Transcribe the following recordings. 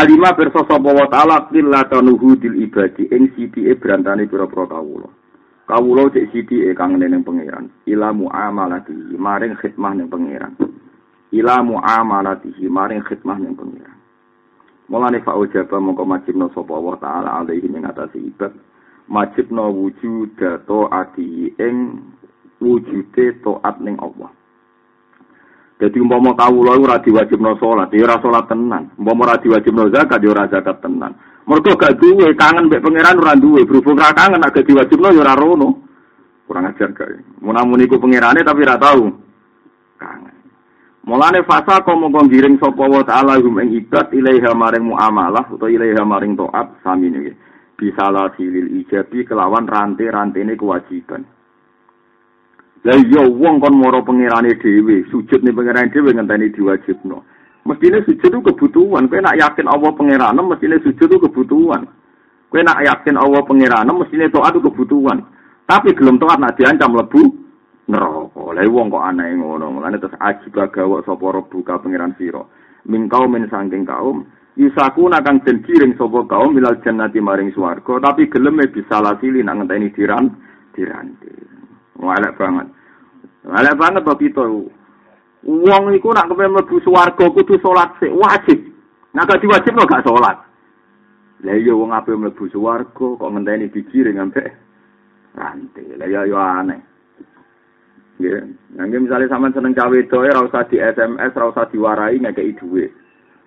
alima pirsa sapa wa ta'ala qillatanuhu dil ibadi ing sithike brantane pira-pira kawula. Kawula cek sithike kang ning pangeran. Ila muamalati maring khidmah ning pangeran. Ila muamalatihi maring khidmah ning pangeran. Mulane fa ujaba mongko majibna sapa wa ta'ala alaihi ing atase ibad. Majibna wujud taati ing wujude taat ning Allah. Jadi umpama kawula ora diwajibno salat, ya ora salat tenan. Umpama ora diwajibno zakat, ya ora zakat tenan. Mergo gak duwe kangen mbek pangeran ora duwe, berhubung ra kangen agak diwajibno ya ora rono. Kurang ajar gak. Mun iku pangerane tapi ora tau kangen. Mulane fasa kok mongko giring sapa wa taala hum ing ibad ilaiha maring muamalah utawa ilaiha maring taat sami niki. Bisalah silil ijabi kelawan rantai-rantene kewajiban. Lah iya wong kon mara pangerane dhewe, sujud ning pangerane dhewe ngenteni diwajibno. Mestine sujud itu kebutuhan. Kowe nak yakin Allah pangerane mestine sujud itu kebutuhan. Kowe nak yakin Allah pangerane mestine taat itu kebutuhan. Tapi gelem taat nak diancam lebu neraka. Lah wong kok aneh ngono. Mulane terus ajib gawa sapa buka pangeran sira. Mingkau men sangking kaum Yusaku nakang den kiring sapa kaum milal jannati maring swarga tapi gelem bisa lasili nak ngenteni diran diranti. Walek banget. Walek banget to kita. Wong iku nak kepen mlebu swarga kudu salat sik wajib. Nek gak diwajib kok gak salat. Lah iya wong ape mlebu swarga kok ngenteni digiring ambek rantai. Lah ya yo aneh. Ya, nanti misalnya sama seneng cawe doy, ora usah di SMS, ora usah diwarai ngekei duit.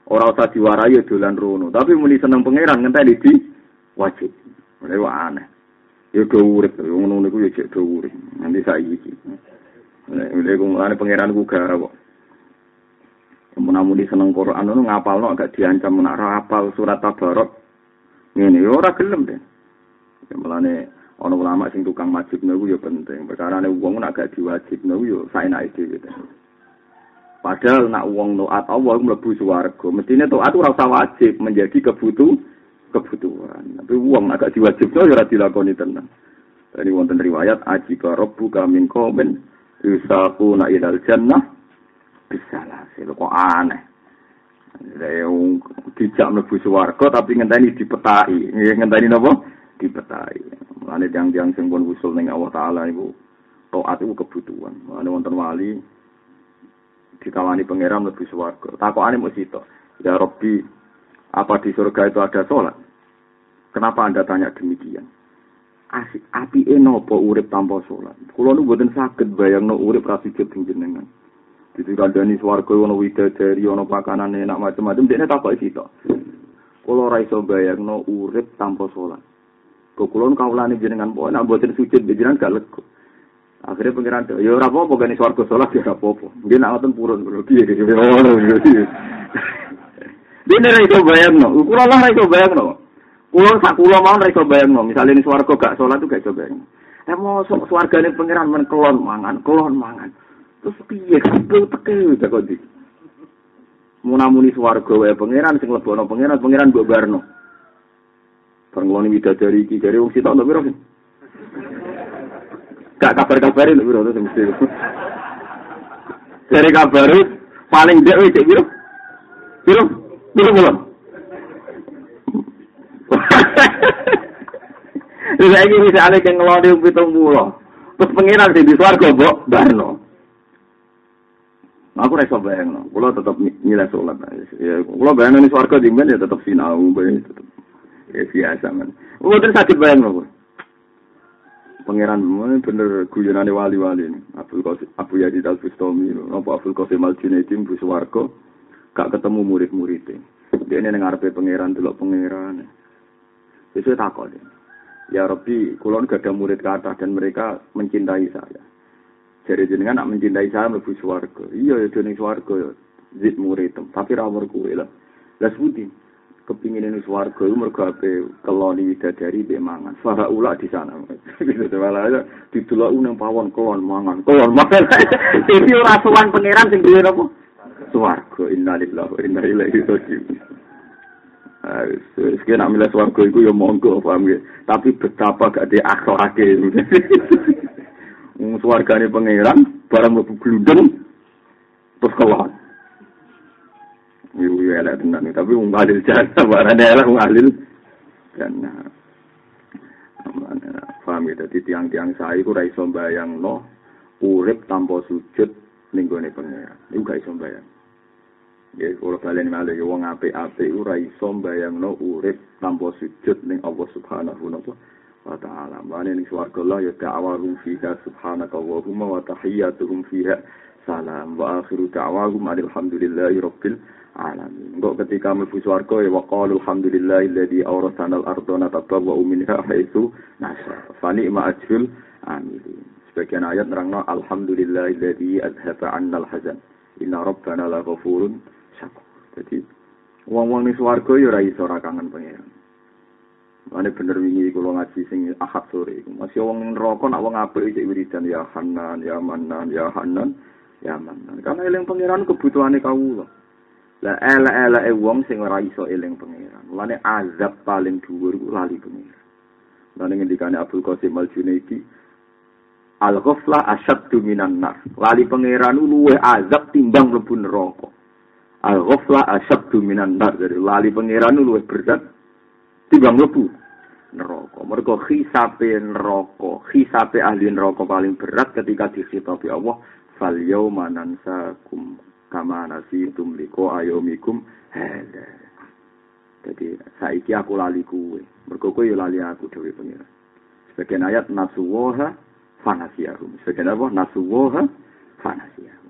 Ora usah diwarai ya dolan rono. Tapi muni seneng pangeran ngenteni di wajib. Lha aneh. Ya do urip ngono niku ya cek do urip nanti saiki iki nek lek ngene pangeran ku gawe Mun seneng Quran ngono ngapalno agak diancam nek ora apal surat tabarok ngene ya ora gelem deh ya mulane ana ulama sing tukang wajib niku ya penting perkara nek wong nek gak diwajib niku ya saenake dhewe Padahal nak wong taat Allah mlebu swarga, mestine taat ora usah wajib menjadi kebutuh kebutuhan. Tapi uang agak diwajibkan ya dilakoni tenan. Ini wonten riwayat aji ka rabbu kamin komen yusaku na ilal jannah bisa lah. Kok aneh. Yang dijak mlebu swarga tapi ngenteni dipetai. Ngenteni napa? Dipetai. Mulane tiang-tiang sing pun usul ning Allah taala iku taat iku kebutuhan. Mulane wonten wali dikawani pangeran mlebu swarga. Takokane mesti to. Ya Rabbi, apa di surga itu ada sholat? Kenapa Anda tanya demikian? Asik, api enopo urip tanpa sholat. Kalau nu buatin sakit bayang no urip rasi jeping jenengan. Jadi kandani swarga ono widadari ono pakanan enak macam-macam. Dia tak kok itu. Kalau raiso bayang no urip tanpa sholat. Kau kulon kaulani jenengan boy nak buatin sujud jenengan gak lego. Akhirnya pengiran ya ora apa-apa gani swarga sholat ya ora apa-apa. Dia nak ngoten purun bro. Piye iki? Dia nek iso bayangno, kula lah iso bayangno. Kula sak kula mau iso bayangno, misale ning swarga gak salat tuh gak iso bayangno. Eh mau swargane pangeran men kelon mangan, kelon mangan. Terus piye kabeh teke tak di. Munamuni swarga wae pangeran sing lebono pangeran, pangeran mbok barno. Pangloni widadari iki dari wong sitok piro sih? Gak kabar-kabarin ndok piro sing mesti. Dari kabar paling dhek wis piro? Piro? Piro kula? Wis iki wis ale keng ngeloni pitung puluh. Terus pengiran sing di swarga, Mbok, barno. Aku rasa bayang, no. Kulo tetap nilai sholat. Ya, kulo bayang ini swarga di ya tetap sinau, bayang tetap. Ya biasa man. Kulo terus sakit bayang, no. Pangeran bener guyonane wali-wali Qasim, Abu Yazid Al Bustami, apa Abdul Qasim Al Junaidi bu swarga. gak ketemu murid-muridnya. Dia ini ngarepe pangeran dulu pangeran. Itu takut. Ya Rabbi, kulon gak ada murid kata dan mereka mencintai saya. Jadi jenengan nak mencintai saya mlebu swarga. Iya ya dene swarga ya. Zid murid tapi ra umur kuwe lah. Lah sebuti kepingin ini swarga itu mergo ape keloni widadari be mangan. Fara ula di sana. Gitu malah ya ditulak nang pawon kelon mangan. Kelon mangan. Jadi ora sowan pangeran sing duwe apa? swarga innalillahi wa inna Sekian nak milih swarga itu ya monggo paham ya. Tapi betapa gak ada akhlaknya. Swarga ini pangeran, barang mau gludeng, terus keluar. Iku ya tenan, tapi wong alil jannah, barane elek wong alil jannah. Paham ya, jadi tiang-tiang saya itu ra iso no, urip tanpa sujud ning gone pangeran. Iku gak iso. Ya, kalau kalian malah ya, wong ape-ape itu ra iso no, urip tanpa sujud ning Allah subhanahu wa ta'ala. Mana ning suarga Allah ya ta'awahum fiha subhanaka wa wa tahiyyatuhum fiha salam wa akhiru ta'awahum alhamdulillahi rabbil alamin. Engko ketika mlebu swarga ya waqalu alhamdulillahi alladzi awrasana al-ardha natabawwa'u minha haitsu nasha. Fa ni'ma ajrul amilin. Sebagian ayat nerangno alhamdulillahi alladzi azhaba 'anna al-hazan. Inna rabbana la ghafurun syakur. Jadi wong-wong ning swarga ya ora iso ora kangen pangeran. Mane bener wingi kula ngaji sing ahad sore. Masih wong ning neraka nak wong apik iki wiridan ya Hanan, ya Manan, ya Hanan, ya Manan. Karena eling pangeran kebutuhane kawula. Lah elek-eleke wong sing ora iso eling pangeran. Mulane azab paling dhuwur ku lali pangeran. Lan ngendikane Abdul Qasim Al-Junaidi, Al-ghafla asyaddu minan nar. Lali pangeran luwih azab timbang mlebu neraka. Al-ghafla asyaddu minan nar. Jadi lali pangeran luwih berat timbang mlebu neraka. Mergo khisape neraka, khisape ahli neraka paling berat ketika dikhitabi Allah, "Fal yauma nansakum kama nasitum liko ayomikum hada. Jadi saiki aku lali kuwe. Mergo kowe yo lali aku dhewe pengira. Sebagian ayat nasuwaha fanasiyahum. Sebagian apa nasuwaha fanasiyahum.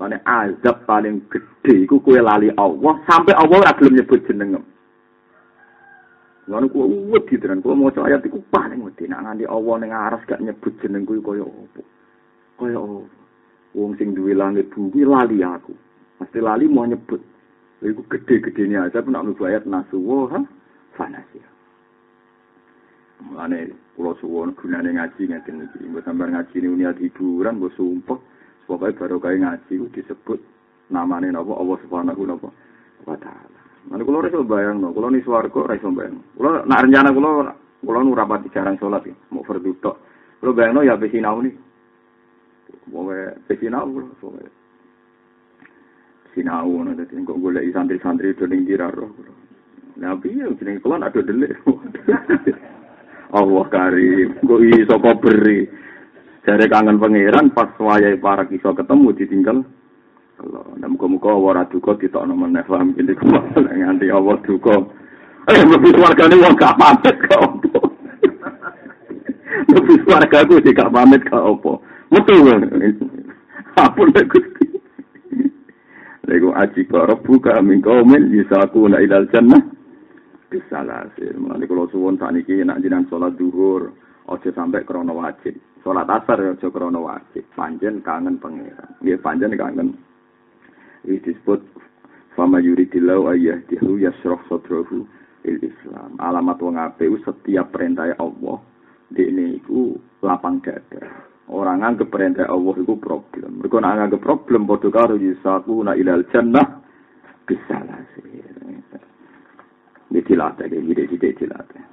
Mane azab paling gede iku kowe lali Allah sampai Allah ora gelem nyebut jenengem. Lalu kuwi wedi tenan, kuwi maca ayat iku paling wedi nek nganti Allah ning aras gak nyebut jeneng kuwi kaya apa. Kaya. Wong sing duwe langit bumi lali aku. Mesti lali mau nyebut. Iku ini aja pun nak ayat nasuwa fanasya. Mulane pulau suwon gunane ngaji ngeten iki. Mbok sambar ngaji ini niat hiburan, mbok sumpah. Pokoke baru kaya ngaji disebut namane napa Allah Subhanahu wa taala. Mana iso bayang no, kulo nih swarga ora bayang. Kulo nak rencana kulo kulo nu rapat jarang sholat ya, mau fardu tok. Kulo bayang no ya besinau nih. Mau besinau kulo, sinau ngono dadi kok golek santri-santri do ning kira roh. Lah piye jenenge kula nak delik. Allah karim, kok iso kok beri. Jare kangen pangeran pas wayahe para iso ketemu ditinggal. Allah, dan muka-muka ora duka ditokno meneh paham iki nganti Allah duka. Eh, lebih wargane wong gak pamit kok. Lebih wargaku sih gak pamit kok opo. Metu. Ampun Gusti. Iku aji karo buka min kaumin yusakuna ilal jannah bisalasir. Mulane kula suwun sakniki nek jenengan salat zuhur aja sampai krana wajib. Salat asar aja krana wajib. Panjen kangen pangeran. Nggih panjen kangen. Iki disebut fama yuridillahu ayyahdihu yasrah sadrahu il Islam. Alamat wong apik setiap perintah Allah dekne iku lapang dada. Orang anggap perintah Allah itu problem. Mereka anggap problem padha karo yisaku na ilal jannah bisa lah sih. Ini dilatih, ini dilatih.